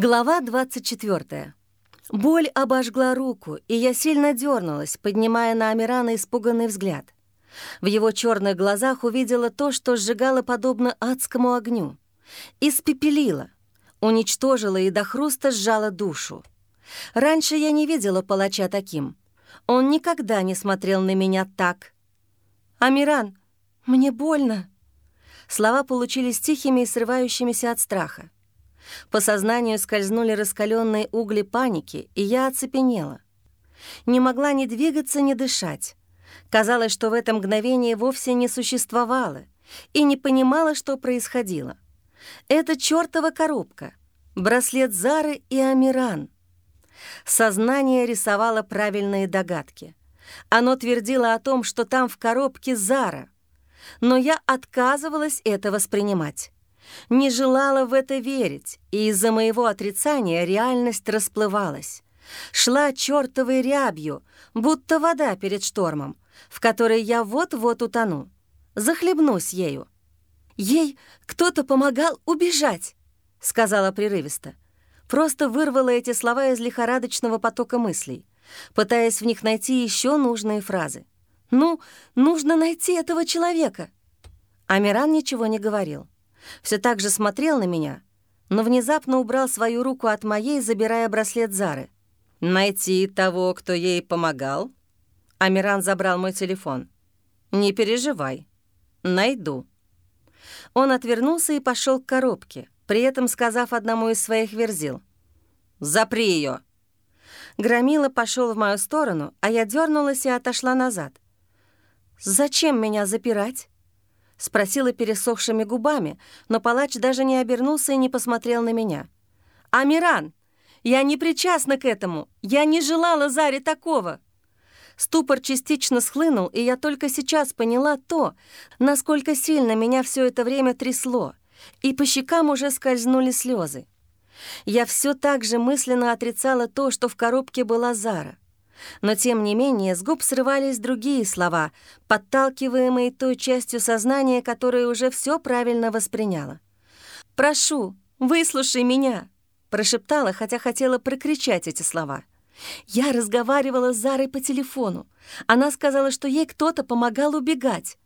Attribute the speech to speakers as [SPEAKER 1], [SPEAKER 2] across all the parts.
[SPEAKER 1] Глава 24. Боль обожгла руку, и я сильно дернулась, поднимая на Амирана испуганный взгляд. В его черных глазах увидела то, что сжигало подобно адскому огню. Испепелила, уничтожила и до хруста сжала душу. Раньше я не видела палача таким. Он никогда не смотрел на меня так. «Амиран, мне больно!» Слова получились тихими и срывающимися от страха. По сознанию скользнули раскаленные угли паники, и я оцепенела. Не могла ни двигаться, ни дышать. Казалось, что в это мгновение вовсе не существовало, и не понимала, что происходило. Это чертова коробка, браслет Зары и Амиран. Сознание рисовало правильные догадки. Оно твердило о том, что там в коробке Зара. Но я отказывалась это воспринимать не желала в это верить, и из-за моего отрицания реальность расплывалась. Шла чертовой рябью, будто вода перед штормом, в которой я вот-вот утону. Захлебнусь ею. «Ей кто-то помогал убежать», — сказала прерывисто. Просто вырвала эти слова из лихорадочного потока мыслей, пытаясь в них найти еще нужные фразы. «Ну, нужно найти этого человека». Амиран ничего не говорил все так же смотрел на меня, но внезапно убрал свою руку от моей, забирая браслет Зары. «Найти того, кто ей помогал?» Амиран забрал мой телефон. «Не переживай. Найду». Он отвернулся и пошел к коробке, при этом сказав одному из своих верзил. «Запри ее!» Громила пошел в мою сторону, а я дернулась и отошла назад. «Зачем меня запирать?» — спросила пересохшими губами, но палач даже не обернулся и не посмотрел на меня. «Амиран, я не причастна к этому. Я не желала Заре такого». Ступор частично схлынул, и я только сейчас поняла то, насколько сильно меня все это время трясло, и по щекам уже скользнули слезы. Я все так же мысленно отрицала то, что в коробке была Зара. Но, тем не менее, с губ срывались другие слова, подталкиваемые той частью сознания, которая уже все правильно восприняла. «Прошу, выслушай меня!» — прошептала, хотя хотела прокричать эти слова. Я разговаривала с Зарой по телефону. Она сказала, что ей кто-то помогал убегать.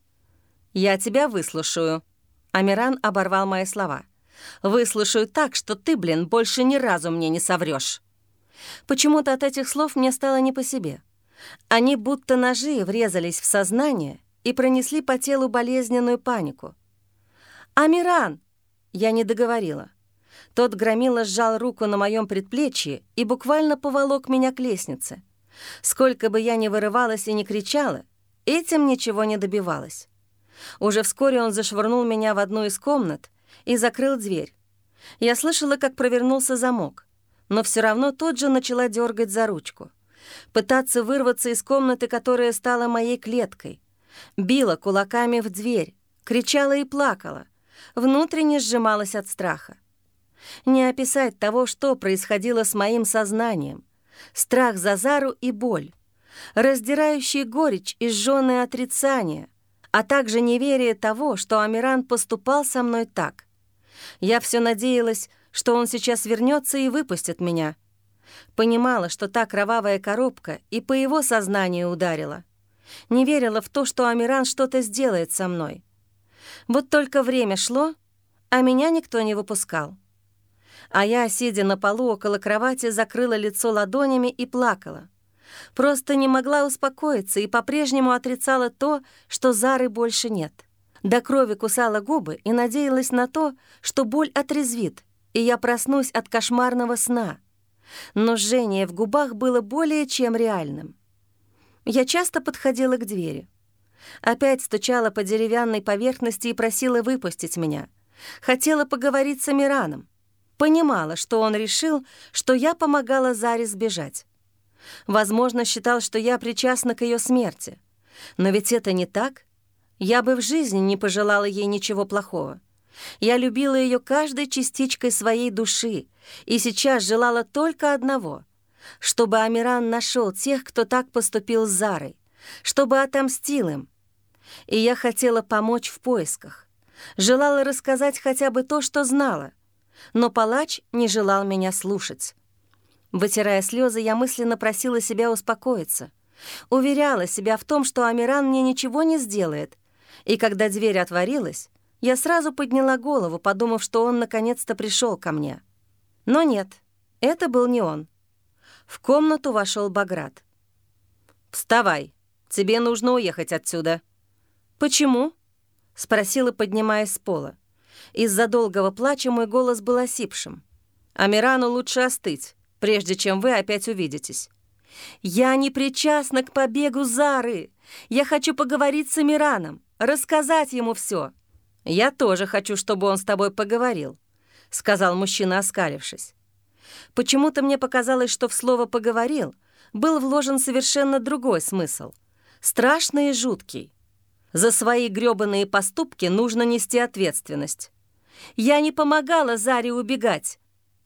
[SPEAKER 1] «Я тебя выслушаю». Амиран оборвал мои слова. «Выслушаю так, что ты, блин, больше ни разу мне не соврёшь». Почему-то от этих слов мне стало не по себе. Они будто ножи врезались в сознание и пронесли по телу болезненную панику. «Амиран!» Я не договорила. Тот громила сжал руку на моем предплечье и буквально поволок меня к лестнице. Сколько бы я ни вырывалась и ни кричала, этим ничего не добивалась. Уже вскоре он зашвырнул меня в одну из комнат и закрыл дверь. Я слышала, как провернулся замок но все равно тут же начала дергать за ручку. Пытаться вырваться из комнаты, которая стала моей клеткой. Била кулаками в дверь, кричала и плакала. Внутренне сжималась от страха. Не описать того, что происходило с моим сознанием. Страх за Зару и боль. Раздирающий горечь и жжёное отрицание, а также неверие того, что Амиран поступал со мной так. Я все надеялась, что он сейчас вернется и выпустит меня. Понимала, что та кровавая коробка и по его сознанию ударила. Не верила в то, что Амиран что-то сделает со мной. Вот только время шло, а меня никто не выпускал. А я, сидя на полу около кровати, закрыла лицо ладонями и плакала. Просто не могла успокоиться и по-прежнему отрицала то, что Зары больше нет. До крови кусала губы и надеялась на то, что боль отрезвит, и я проснусь от кошмарного сна. Но жжение в губах было более чем реальным. Я часто подходила к двери. Опять стучала по деревянной поверхности и просила выпустить меня. Хотела поговорить с Амираном. Понимала, что он решил, что я помогала Заре сбежать. Возможно, считал, что я причастна к ее смерти. Но ведь это не так. Я бы в жизни не пожелала ей ничего плохого. Я любила ее каждой частичкой своей души и сейчас желала только одного — чтобы Амиран нашел тех, кто так поступил с Зарой, чтобы отомстил им. И я хотела помочь в поисках. Желала рассказать хотя бы то, что знала. но палач не желал меня слушать. Вытирая слезы, я мысленно просила себя успокоиться. Уверяла себя в том, что Амиран мне ничего не сделает. И когда дверь отворилась, я сразу подняла голову, подумав, что он наконец-то пришел ко мне. Но нет, это был не он. В комнату вошел Баграт. «Вставай, тебе нужно уехать отсюда». «Почему?» — спросила, поднимаясь с пола. Из-за долгого плача мой голос был осипшим. «Амирану лучше остыть, прежде чем вы опять увидитесь». «Я не причастна к побегу Зары. Я хочу поговорить с Амираном, рассказать ему все. «Я тоже хочу, чтобы он с тобой поговорил», — сказал мужчина, оскалившись. Почему-то мне показалось, что в слово «поговорил» был вложен совершенно другой смысл. Страшный и жуткий. За свои грёбаные поступки нужно нести ответственность. Я не помогала Заре убегать.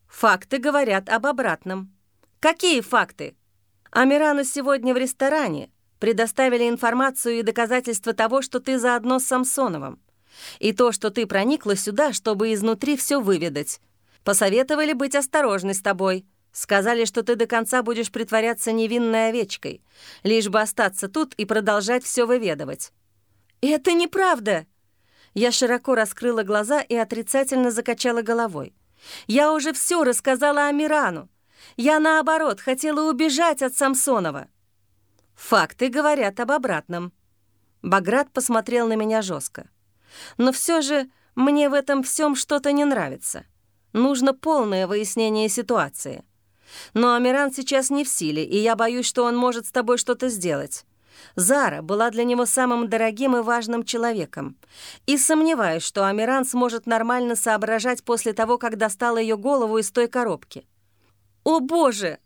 [SPEAKER 1] Факты говорят об обратном. Какие факты? Амирану сегодня в ресторане предоставили информацию и доказательства того, что ты заодно с Самсоновым. И то, что ты проникла сюда, чтобы изнутри все выведать. Посоветовали быть осторожной с тобой. Сказали, что ты до конца будешь притворяться невинной овечкой, лишь бы остаться тут и продолжать все выведывать. «Это неправда!» Я широко раскрыла глаза и отрицательно закачала головой. «Я уже все рассказала Амирану. Я, наоборот, хотела убежать от Самсонова». «Факты говорят об обратном». Баграт посмотрел на меня жестко. «Но все же мне в этом всем что-то не нравится. Нужно полное выяснение ситуации. Но Амиран сейчас не в силе, и я боюсь, что он может с тобой что-то сделать. Зара была для него самым дорогим и важным человеком. И сомневаюсь, что Амиран сможет нормально соображать после того, как достал ее голову из той коробки. «О, Боже!»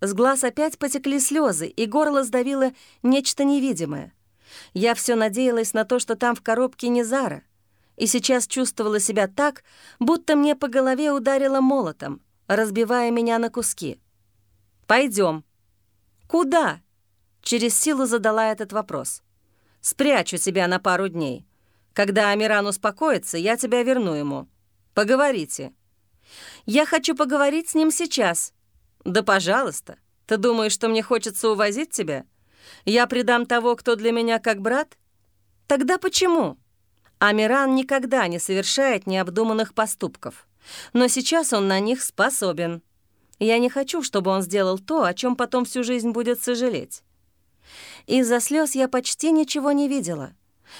[SPEAKER 1] С глаз опять потекли слезы, и горло сдавило нечто невидимое. Я все надеялась на то, что там в коробке не Зара, и сейчас чувствовала себя так, будто мне по голове ударило молотом, разбивая меня на куски. Пойдем. «Куда?» Через силу задала этот вопрос. «Спрячу тебя на пару дней. Когда Амиран успокоится, я тебя верну ему. Поговорите». «Я хочу поговорить с ним сейчас». «Да пожалуйста. Ты думаешь, что мне хочется увозить тебя? Я предам того, кто для меня как брат? Тогда почему?» Амиран никогда не совершает необдуманных поступков, но сейчас он на них способен. Я не хочу, чтобы он сделал то, о чем потом всю жизнь будет сожалеть. Из-за слез я почти ничего не видела.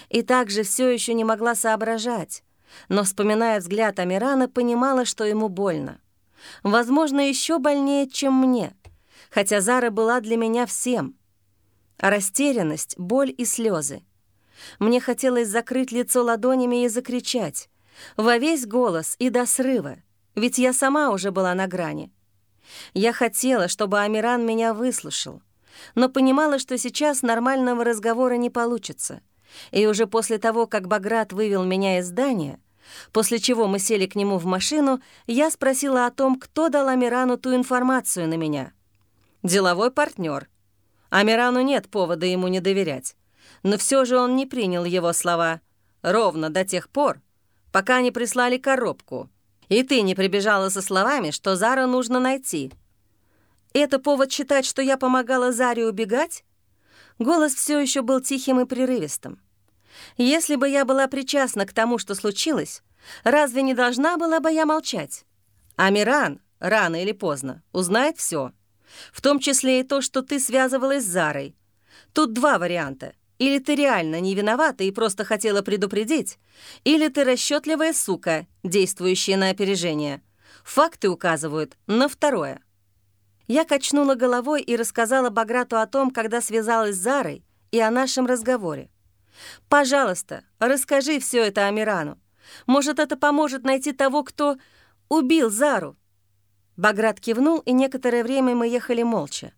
[SPEAKER 1] И также все еще не могла соображать. Но, вспоминая взгляд Амирана, понимала, что ему больно. Возможно, еще больнее, чем мне. Хотя Зара была для меня всем. А растерянность, боль и слезы. Мне хотелось закрыть лицо ладонями и закричать. Во весь голос и до срыва. Ведь я сама уже была на грани. Я хотела, чтобы Амиран меня выслушал но понимала, что сейчас нормального разговора не получится. И уже после того, как Баграт вывел меня из здания, после чего мы сели к нему в машину, я спросила о том, кто дал Амирану ту информацию на меня. Деловой партнер. Амирану нет повода ему не доверять. Но все же он не принял его слова. Ровно до тех пор, пока не прислали коробку. И ты не прибежала со словами, что Зара нужно найти — это повод считать, что я помогала Заре убегать? Голос все еще был тихим и прерывистым. Если бы я была причастна к тому, что случилось, разве не должна была бы я молчать? Амиран, рано или поздно, узнает все, в том числе и то, что ты связывалась с Зарой. Тут два варианта. Или ты реально не виновата и просто хотела предупредить, или ты расчетливая сука, действующая на опережение. Факты указывают на второе. Я качнула головой и рассказала Баграту о том, когда связалась с Зарой, и о нашем разговоре. «Пожалуйста, расскажи все это Амирану. Может, это поможет найти того, кто убил Зару». Баграт кивнул, и некоторое время мы ехали молча.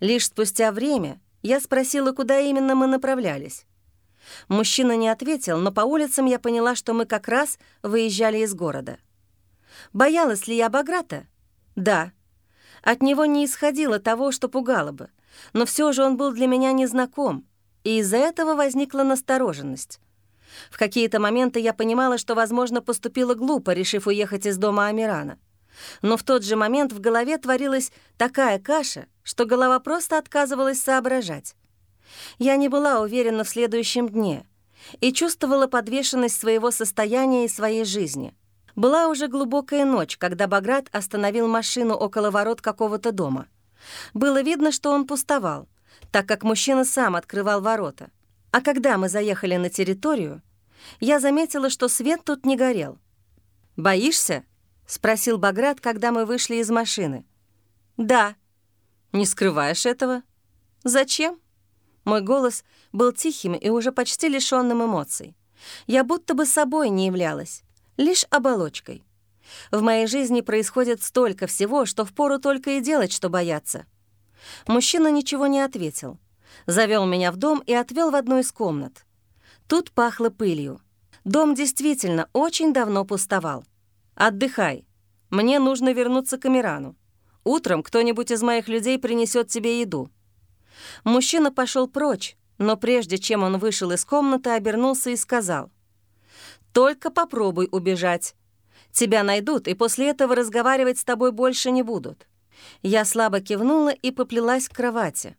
[SPEAKER 1] Лишь спустя время я спросила, куда именно мы направлялись. Мужчина не ответил, но по улицам я поняла, что мы как раз выезжали из города. Боялась ли я Баграта? Да. От него не исходило того, что пугало бы, но все же он был для меня незнаком, и из-за этого возникла настороженность. В какие-то моменты я понимала, что, возможно, поступила глупо, решив уехать из дома Амирана. Но в тот же момент в голове творилась такая каша, что голова просто отказывалась соображать. Я не была уверена в следующем дне и чувствовала подвешенность своего состояния и своей жизни. Была уже глубокая ночь, когда Баграт остановил машину около ворот какого-то дома. Было видно, что он пустовал, так как мужчина сам открывал ворота. А когда мы заехали на территорию, я заметила, что свет тут не горел. «Боишься?» — спросил Баграт, когда мы вышли из машины. «Да». «Не скрываешь этого?» «Зачем?» Мой голос был тихим и уже почти лишённым эмоций. Я будто бы собой не являлась, лишь оболочкой. В моей жизни происходит столько всего, что впору только и делать, что бояться. Мужчина ничего не ответил. Завел меня в дом и отвел в одну из комнат. Тут пахло пылью. Дом действительно очень давно пустовал. «Отдыхай. Мне нужно вернуться к Амирану. Утром кто-нибудь из моих людей принесет тебе еду». Мужчина пошел прочь, но прежде чем он вышел из комнаты, обернулся и сказал. «Только попробуй убежать. Тебя найдут, и после этого разговаривать с тобой больше не будут». Я слабо кивнула и поплелась к кровати.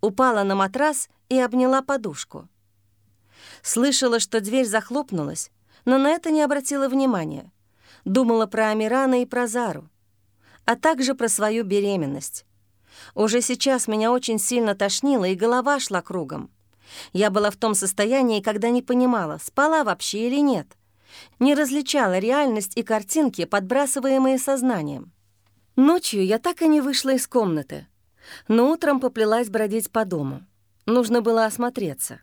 [SPEAKER 1] Упала на матрас и обняла подушку. Слышала, что дверь захлопнулась, но на это не обратила внимания. Думала про Амирана и про Зару, а также про свою беременность. Уже сейчас меня очень сильно тошнило, и голова шла кругом. Я была в том состоянии, когда не понимала, спала вообще или нет. Не различала реальность и картинки, подбрасываемые сознанием. Ночью я так и не вышла из комнаты, но утром поплелась бродить по дому. Нужно было осмотреться.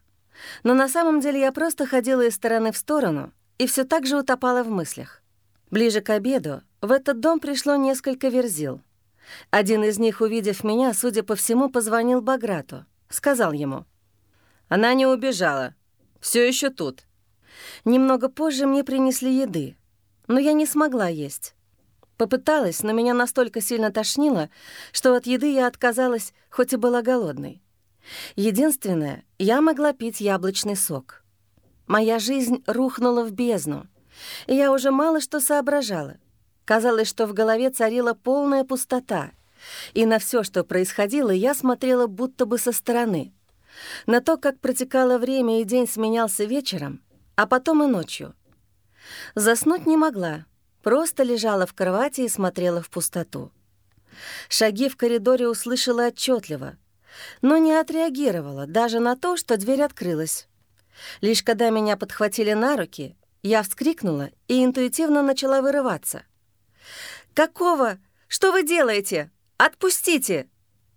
[SPEAKER 1] Но на самом деле я просто ходила из стороны в сторону и все так же утопала в мыслях. Ближе к обеду в этот дом пришло несколько верзил. Один из них, увидев меня, судя по всему, позвонил Баграту. Сказал ему. «Она не убежала. Все еще тут». Немного позже мне принесли еды, но я не смогла есть. Попыталась, но меня настолько сильно тошнило, что от еды я отказалась, хоть и была голодной. Единственное, я могла пить яблочный сок. Моя жизнь рухнула в бездну, я уже мало что соображала. Казалось, что в голове царила полная пустота, и на все, что происходило, я смотрела будто бы со стороны. На то, как протекало время, и день сменялся вечером, а потом и ночью. Заснуть не могла, просто лежала в кровати и смотрела в пустоту. Шаги в коридоре услышала отчетливо, но не отреагировала даже на то, что дверь открылась. Лишь когда меня подхватили на руки, я вскрикнула и интуитивно начала вырываться — «Какого? Что вы делаете? Отпустите!»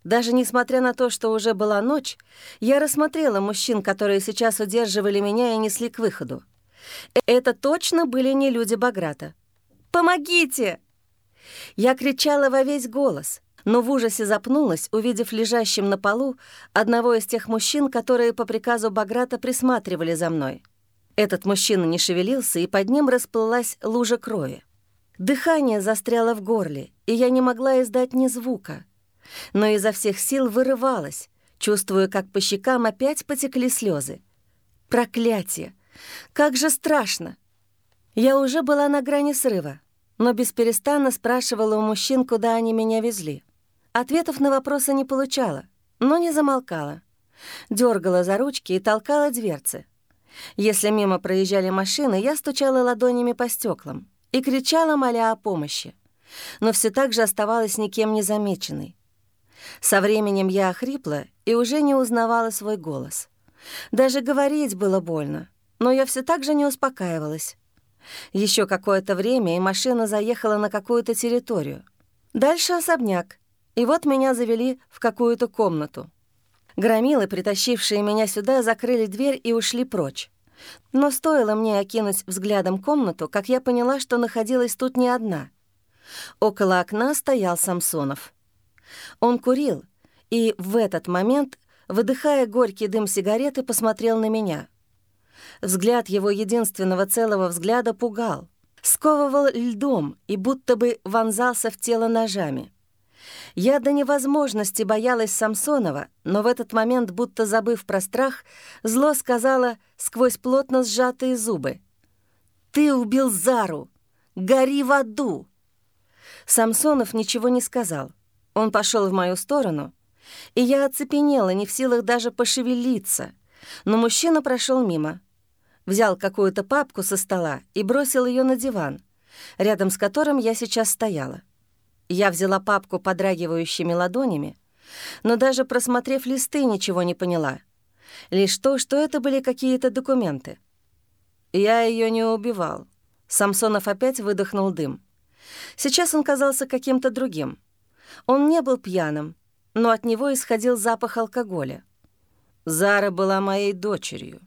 [SPEAKER 1] Даже несмотря на то, что уже была ночь, я рассмотрела мужчин, которые сейчас удерживали меня и несли к выходу. Это точно были не люди Баграта. «Помогите!» Я кричала во весь голос, но в ужасе запнулась, увидев лежащим на полу одного из тех мужчин, которые по приказу Баграта присматривали за мной. Этот мужчина не шевелился, и под ним расплылась лужа крови. Дыхание застряло в горле, и я не могла издать ни звука. Но изо всех сил вырывалась, чувствуя, как по щекам опять потекли слезы. Проклятие! Как же страшно! Я уже была на грани срыва, но бесперестанно спрашивала у мужчин, куда они меня везли. Ответов на вопросы не получала, но не замолкала. Дергала за ручки и толкала дверцы. Если мимо проезжали машины, я стучала ладонями по стеклам и кричала, моля о помощи, но все так же оставалась никем не замеченной. Со временем я охрипла и уже не узнавала свой голос. Даже говорить было больно, но я все так же не успокаивалась. Еще какое-то время, и машина заехала на какую-то территорию. Дальше особняк, и вот меня завели в какую-то комнату. Громилы, притащившие меня сюда, закрыли дверь и ушли прочь. Но стоило мне окинуть взглядом комнату, как я поняла, что находилась тут не одна. Около окна стоял Самсонов. Он курил и в этот момент, выдыхая горький дым сигареты, посмотрел на меня. Взгляд его единственного целого взгляда пугал, сковывал льдом и будто бы вонзался в тело ножами. Я до невозможности боялась Самсонова, но в этот момент, будто забыв про страх, зло сказала сквозь плотно сжатые зубы. «Ты убил Зару! Гори в аду!» Самсонов ничего не сказал. Он пошел в мою сторону, и я оцепенела, не в силах даже пошевелиться. Но мужчина прошел мимо. Взял какую-то папку со стола и бросил ее на диван, рядом с которым я сейчас стояла. Я взяла папку подрагивающими ладонями, но даже просмотрев листы, ничего не поняла. Лишь то, что это были какие-то документы. Я ее не убивал. Самсонов опять выдохнул дым. Сейчас он казался каким-то другим. Он не был пьяным, но от него исходил запах алкоголя. Зара была моей дочерью.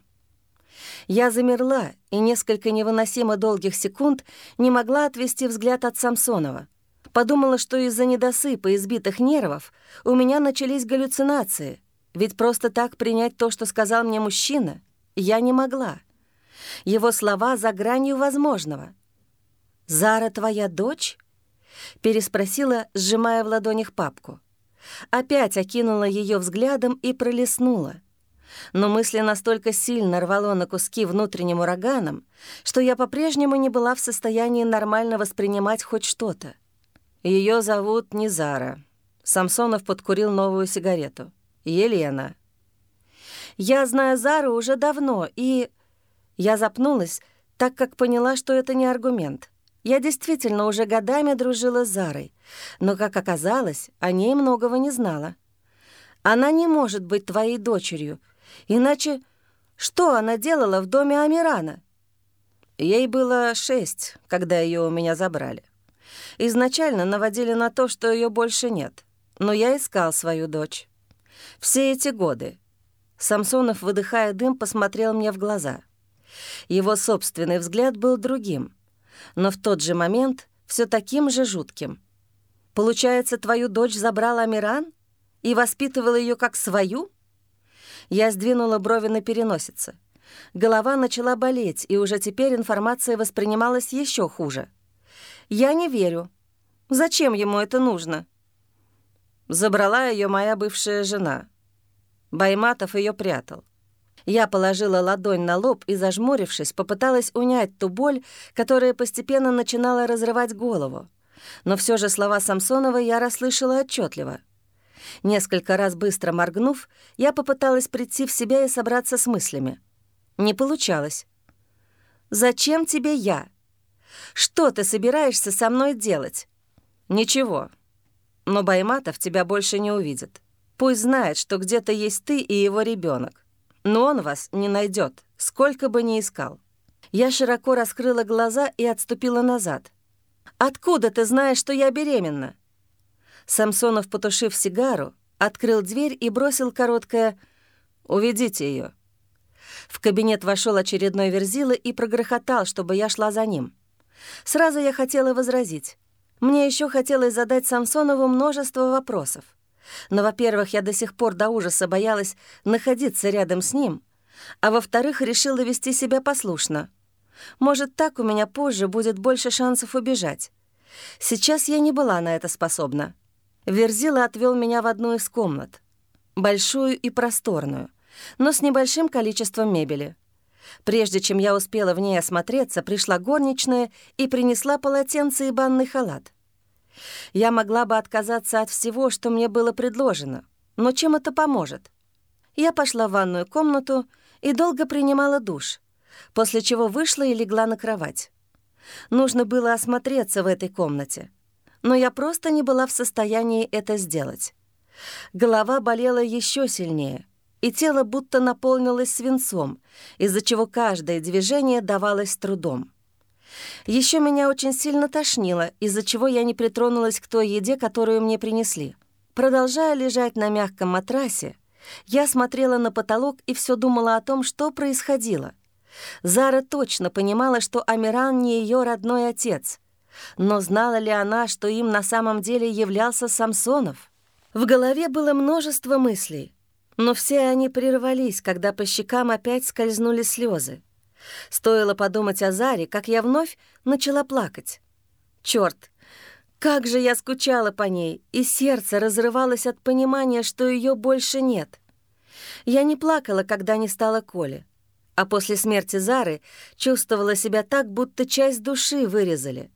[SPEAKER 1] Я замерла и несколько невыносимо долгих секунд не могла отвести взгляд от Самсонова. Подумала, что из-за недосыпа и избитых нервов у меня начались галлюцинации, ведь просто так принять то, что сказал мне мужчина, я не могла. Его слова за гранью возможного. «Зара твоя дочь?» — переспросила, сжимая в ладонях папку. Опять окинула ее взглядом и пролеснула. Но мысли настолько сильно рвало на куски внутренним ураганом, что я по-прежнему не была в состоянии нормально воспринимать хоть что-то. Ее зовут Низара. Самсонов подкурил новую сигарету. Елена. Я знаю Зару уже давно, и... Я запнулась, так как поняла, что это не аргумент. Я действительно уже годами дружила с Зарой, но, как оказалось, о ней многого не знала. Она не может быть твоей дочерью, иначе что она делала в доме Амирана? Ей было шесть, когда ее у меня забрали. Изначально наводили на то, что ее больше нет. Но я искал свою дочь. Все эти годы. Самсонов, выдыхая дым, посмотрел мне в глаза. Его собственный взгляд был другим, но в тот же момент все таким же жутким. «Получается, твою дочь забрал Амиран и воспитывал ее как свою?» Я сдвинула брови на переносице. Голова начала болеть, и уже теперь информация воспринималась еще хуже — я не верю. Зачем ему это нужно? Забрала ее моя бывшая жена. Байматов ее прятал. Я положила ладонь на лоб и, зажмурившись, попыталась унять ту боль, которая постепенно начинала разрывать голову. Но все же слова Самсонова я расслышала отчетливо. Несколько раз быстро моргнув, я попыталась прийти в себя и собраться с мыслями. Не получалось. «Зачем тебе я?» Что ты собираешься со мной делать?» «Ничего. Но Байматов тебя больше не увидит. Пусть знает, что где-то есть ты и его ребенок. Но он вас не найдет, сколько бы ни искал». Я широко раскрыла глаза и отступила назад. «Откуда ты знаешь, что я беременна?» Самсонов, потушив сигару, открыл дверь и бросил короткое «Уведите ее. В кабинет вошел очередной верзила и прогрохотал, чтобы я шла за ним. Сразу я хотела возразить. Мне еще хотелось задать Самсонову множество вопросов. Но, во-первых, я до сих пор до ужаса боялась находиться рядом с ним, а во-вторых, решила вести себя послушно. Может, так у меня позже будет больше шансов убежать. Сейчас я не была на это способна. Верзила отвел меня в одну из комнат. Большую и просторную, но с небольшим количеством мебели — Прежде чем я успела в ней осмотреться, пришла горничная и принесла полотенце и банный халат. Я могла бы отказаться от всего, что мне было предложено, но чем это поможет? Я пошла в ванную комнату и долго принимала душ, после чего вышла и легла на кровать. Нужно было осмотреться в этой комнате, но я просто не была в состоянии это сделать. Голова болела еще сильнее — и тело будто наполнилось свинцом, из-за чего каждое движение давалось трудом. Еще меня очень сильно тошнило, из-за чего я не притронулась к той еде, которую мне принесли. Продолжая лежать на мягком матрасе, я смотрела на потолок и все думала о том, что происходило. Зара точно понимала, что Амиран не ее родной отец. Но знала ли она, что им на самом деле являлся Самсонов? В голове было множество мыслей — но все они прервались, когда по щекам опять скользнули слезы. Стоило подумать о Заре, как я вновь начала плакать. Черт, Как же я скучала по ней, и сердце разрывалось от понимания, что ее больше нет. Я не плакала, когда не стала Коли, а после смерти Зары чувствовала себя так, будто часть души вырезали.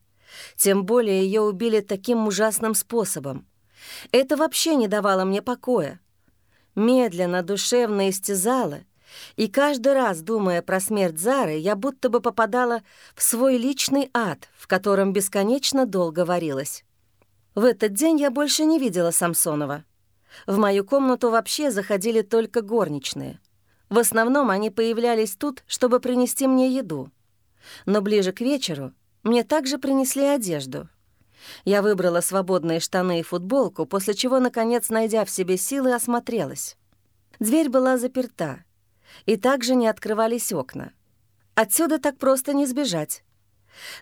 [SPEAKER 1] Тем более ее убили таким ужасным способом. Это вообще не давало мне покоя. Медленно, душевно истязала, и каждый раз, думая про смерть Зары, я будто бы попадала в свой личный ад, в котором бесконечно долго варилась. В этот день я больше не видела Самсонова. В мою комнату вообще заходили только горничные. В основном они появлялись тут, чтобы принести мне еду. Но ближе к вечеру мне также принесли одежду. Я выбрала свободные штаны и футболку, после чего, наконец, найдя в себе силы, осмотрелась. Дверь была заперта, и также не открывались окна. Отсюда так просто не сбежать.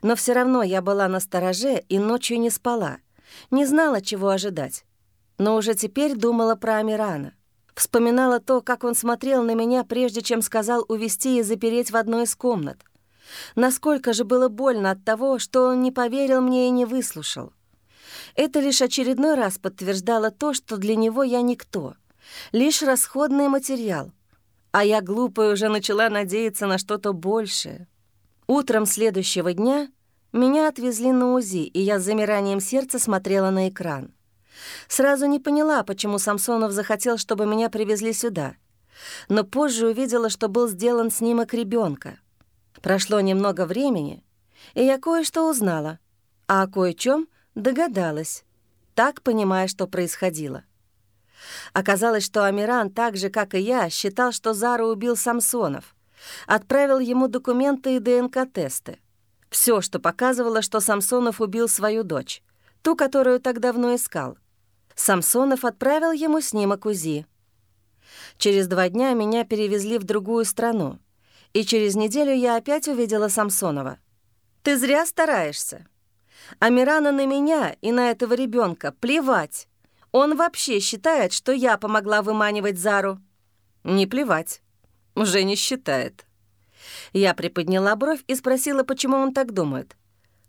[SPEAKER 1] Но все равно я была на стороже и ночью не спала, не знала, чего ожидать. Но уже теперь думала про Амирана. Вспоминала то, как он смотрел на меня, прежде чем сказал увести и запереть в одной из комнат. Насколько же было больно от того, что он не поверил мне и не выслушал. Это лишь очередной раз подтверждало то, что для него я никто, лишь расходный материал — а я, глупая, уже начала надеяться на что-то большее. Утром следующего дня меня отвезли на УЗИ, и я с замиранием сердца смотрела на экран. Сразу не поняла, почему Самсонов захотел, чтобы меня привезли сюда. Но позже увидела, что был сделан снимок ребенка. Прошло немного времени, и я кое-что узнала, а о кое-чем догадалась, так понимая, что происходило. Оказалось, что Амиран, так же, как и я, считал, что Зара убил Самсонов. Отправил ему документы и ДНК-тесты. Все, что показывало, что Самсонов убил свою дочь, ту, которую так давно искал. Самсонов отправил ему снимок УЗИ. Через два дня меня перевезли в другую страну, и через неделю я опять увидела Самсонова. «Ты зря стараешься. Амирана на меня и на этого ребенка плевать. Он вообще считает, что я помогла выманивать Зару. Не плевать. Уже не считает. Я приподняла бровь и спросила, почему он так думает.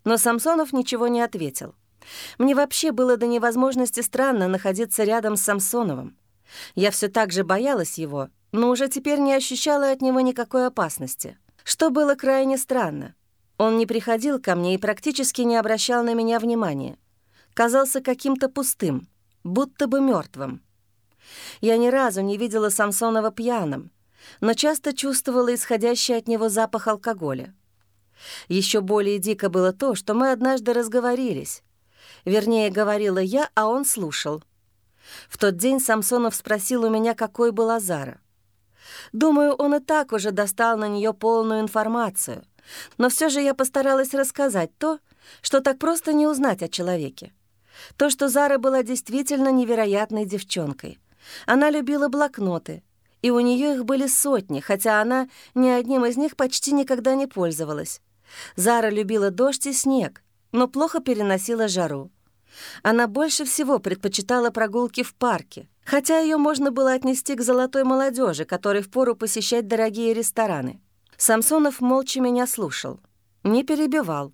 [SPEAKER 1] Но Самсонов ничего не ответил. Мне вообще было до невозможности странно находиться рядом с Самсоновым. Я все так же боялась его, но уже теперь не ощущала от него никакой опасности. Что было крайне странно. Он не приходил ко мне и практически не обращал на меня внимания. Казался каким-то пустым будто бы мертвым. Я ни разу не видела Самсонова пьяным, но часто чувствовала исходящий от него запах алкоголя. Еще более дико было то, что мы однажды разговорились. Вернее, говорила я, а он слушал. В тот день Самсонов спросил у меня, какой была Зара. Думаю, он и так уже достал на нее полную информацию, но все же я постаралась рассказать то, что так просто не узнать о человеке. То, что Зара была действительно невероятной девчонкой. Она любила блокноты, и у нее их были сотни, хотя она ни одним из них почти никогда не пользовалась. Зара любила дождь и снег, но плохо переносила жару. Она больше всего предпочитала прогулки в парке, хотя ее можно было отнести к золотой молодежи, которой впору посещать дорогие рестораны. Самсонов молча меня слушал, не перебивал,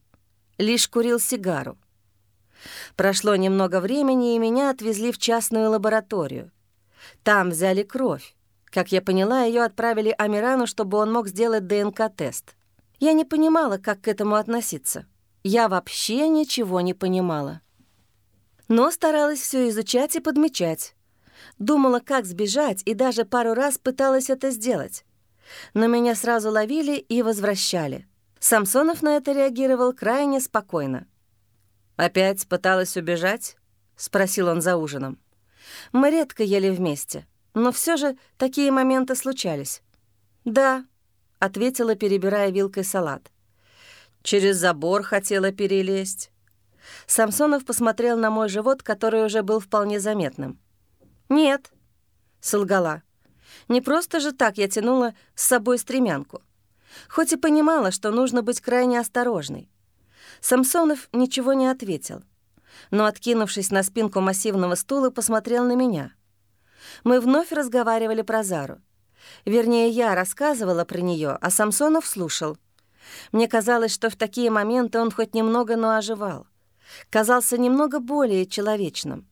[SPEAKER 1] лишь курил сигару. Прошло немного времени, и меня отвезли в частную лабораторию. Там взяли кровь. Как я поняла, ее отправили Амирану, чтобы он мог сделать ДНК-тест. Я не понимала, как к этому относиться. Я вообще ничего не понимала. Но старалась все изучать и подмечать. Думала, как сбежать, и даже пару раз пыталась это сделать. Но меня сразу ловили и возвращали. Самсонов на это реагировал крайне спокойно. «Опять пыталась убежать?» — спросил он за ужином. Мы редко ели вместе, но все же такие моменты случались. «Да», — ответила, перебирая вилкой салат. «Через забор хотела перелезть». Самсонов посмотрел на мой живот, который уже был вполне заметным. «Нет», — солгала. «Не просто же так я тянула с собой стремянку. Хоть и понимала, что нужно быть крайне осторожной. Самсонов ничего не ответил, но, откинувшись на спинку массивного стула, посмотрел на меня. Мы вновь разговаривали про Зару. Вернее, я рассказывала про нее, а Самсонов слушал. Мне казалось, что в такие моменты он хоть немного, но оживал. Казался немного более человечным.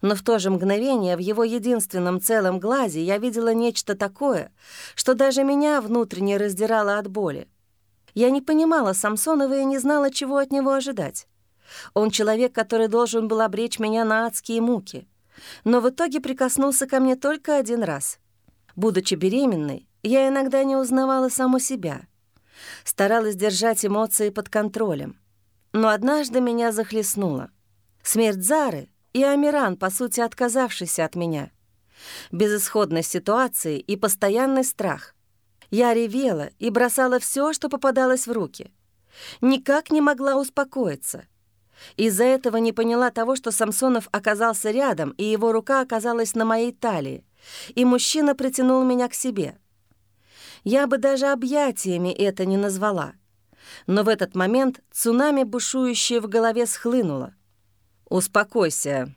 [SPEAKER 1] Но в то же мгновение в его единственном целом глазе я видела нечто такое, что даже меня внутренне раздирало от боли. Я не понимала Самсонова и не знала, чего от него ожидать. Он человек, который должен был обречь меня на адские муки. Но в итоге прикоснулся ко мне только один раз. Будучи беременной, я иногда не узнавала саму себя. Старалась держать эмоции под контролем. Но однажды меня захлестнуло. Смерть Зары и Амиран, по сути, отказавшийся от меня. Безысходность ситуации и постоянный страх. Я ревела и бросала все, что попадалось в руки. Никак не могла успокоиться. Из-за этого не поняла того, что Самсонов оказался рядом, и его рука оказалась на моей талии, и мужчина притянул меня к себе. Я бы даже объятиями это не назвала. Но в этот момент цунами, бушующее в голове, схлынуло. «Успокойся,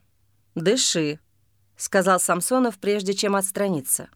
[SPEAKER 1] дыши», — сказал Самсонов, прежде чем отстраниться.